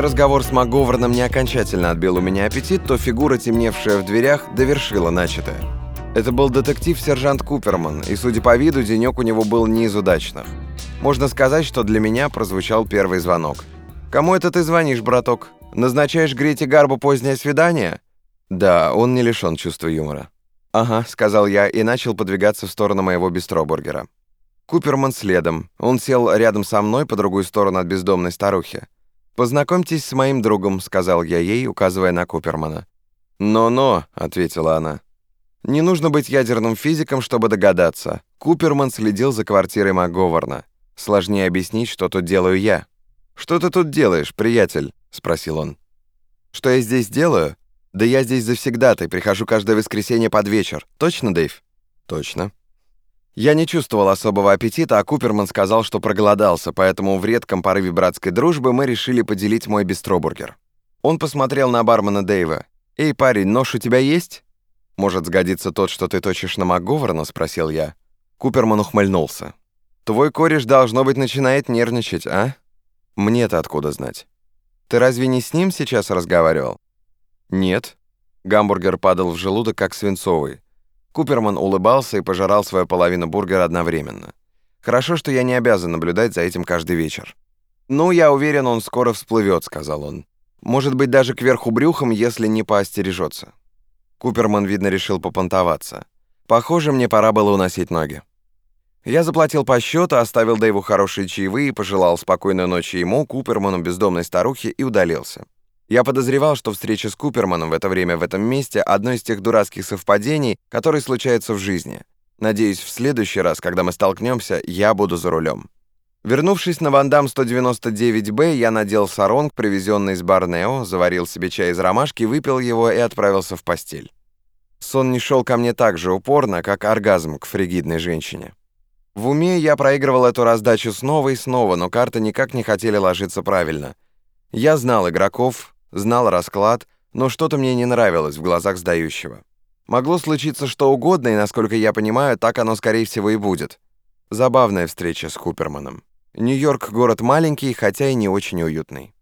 разговор с МакГоверном не окончательно отбил у меня аппетит, то фигура, темневшая в дверях, довершила начатое. Это был детектив-сержант Куперман, и, судя по виду, денек у него был не из удачных. Можно сказать, что для меня прозвучал первый звонок. «Кому это ты звонишь, браток? Назначаешь Грете Гарбу позднее свидание?» Да, он не лишен чувства юмора. «Ага», — сказал я и начал подвигаться в сторону моего бистробургера. Куперман следом. Он сел рядом со мной по другую сторону от бездомной старухи. «Познакомьтесь с моим другом», — сказал я ей, указывая на Купермана. «Но-но», — ответила она. Не нужно быть ядерным физиком, чтобы догадаться. Куперман следил за квартирой МакГоверна. Сложнее объяснить, что тут делаю я. «Что ты тут делаешь, приятель?» — спросил он. «Что я здесь делаю? Да я здесь завсегдатай, прихожу каждое воскресенье под вечер. Точно, Дэйв?» «Точно». Я не чувствовал особого аппетита, а Куперман сказал, что проголодался, поэтому в редком порыве братской дружбы мы решили поделить мой бистробургер. Он посмотрел на бармена Дэйва. «Эй, парень, нож у тебя есть?» «Может, сгодится тот, что ты точишь на МакГоверна?» — спросил я. Куперман ухмыльнулся. «Твой кореш, должно быть, начинает нервничать, а? Мне-то откуда знать? Ты разве не с ним сейчас разговаривал?» «Нет». Гамбургер падал в желудок, как свинцовый. Куперман улыбался и пожирал свою половину бургера одновременно. «Хорошо, что я не обязан наблюдать за этим каждый вечер». «Ну, я уверен, он скоро всплывет», — сказал он. «Может быть, даже кверху брюхом, если не поостережется». Куперман, видно, решил попонтоваться. Похоже, мне пора было уносить ноги. Я заплатил по счету, оставил Дэйву хорошие чаевые, пожелал спокойной ночи ему, Куперману, бездомной старухе и удалился. Я подозревал, что встреча с Куперманом в это время в этом месте — одно из тех дурацких совпадений, которые случаются в жизни. Надеюсь, в следующий раз, когда мы столкнемся, я буду за рулем. Вернувшись на Вандам 199-Б, я надел саронг, привезенный из Барнео, заварил себе чай из ромашки, выпил его и отправился в постель. Сон не шел ко мне так же упорно, как оргазм к фригидной женщине. В уме я проигрывал эту раздачу снова и снова, но карты никак не хотели ложиться правильно. Я знал игроков, знал расклад, но что-то мне не нравилось в глазах сдающего. Могло случиться что угодно, и, насколько я понимаю, так оно, скорее всего, и будет. Забавная встреча с Куперманом. Нью-Йорк — город маленький, хотя и не очень уютный.